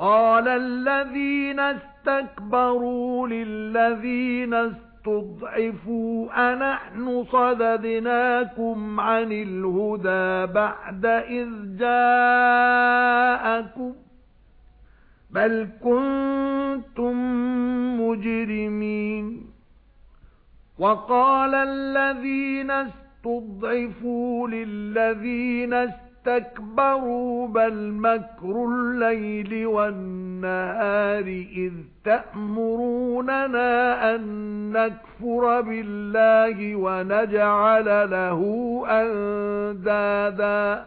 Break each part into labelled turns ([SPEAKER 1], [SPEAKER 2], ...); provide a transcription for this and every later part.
[SPEAKER 1] قَالَ الَّذِينَ اسْتَكْبَرُوا لِلَّذِينَ اسْتُضْعِفُوا أَنَحْنُ صَدَدْنَاكُمْ عَنِ الْهُدَى بَعْدَ إِذْ جَاءَكُمْ بَلْ كُنتُم مُجْرِمِينَ وَقَالَ الَّذِينَ اسْتُضْعِفُوا لِلَّذِينَ اسْتَكْبَرُوا بَلْ مَكْرُ اللَّيْلِ وَالنَّهَارِ إِذْ تَأْمُرُونَنَا أَن نَّكْفُرَ بِاللَّهِ وَنَجْعَلَ لَهُ أَندَادًا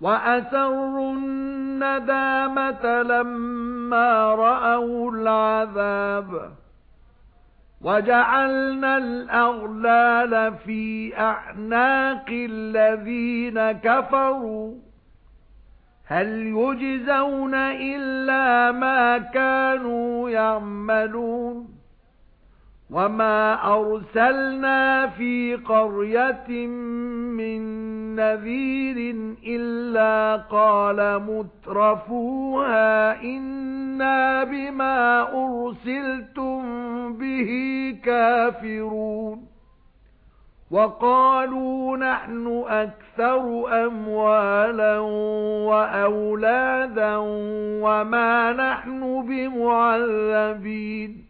[SPEAKER 1] وَأَسَرُّوا النَّدَامَةَ لَمَّا رَأَوُا الْعَذَابَ وَجَعَلْنَا الْأَغْلَالَ فِي أَعْنَاقِ الَّذِينَ كَفَرُوا هَلْ يُجْزَوْنَ إِلَّا مَا كَانُوا يَعْمَلُونَ وَمَا أَرْسَلْنَا فِي قَرْيَةٍ مِّن نَّذِيرٍ إِلَّا قَالَ مُتْرَفُوهَا إِنَّا بِمَا أُرْسِلْتُم بِهِ كَافِرُونَ وَقَالُوا نَحْنُ أَكْثَرُ أَمْوَالًا وَأَوْلَادًا وَمَا نَحْنُ بِمُعَذَّبِينَ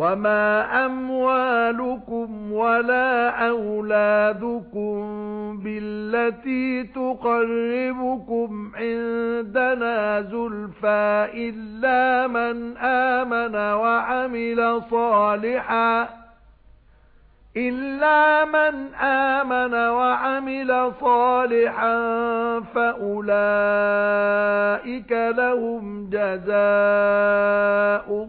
[SPEAKER 1] وَمَا أَمْوَالُكُمْ وَلَا أَوْلَادُكُمْ بِالَّتِي تُقَرِّبُكُمْ عِندَنَا زُلْفَى إِلَّا مَنْ آمَنَ وَعَمِلَ صَالِحًا إِلَّا مَنْ آمَنَ وَعَمِلَ صَالِحًا فَأُولَئِكَ لَهُمْ جَزَاءُ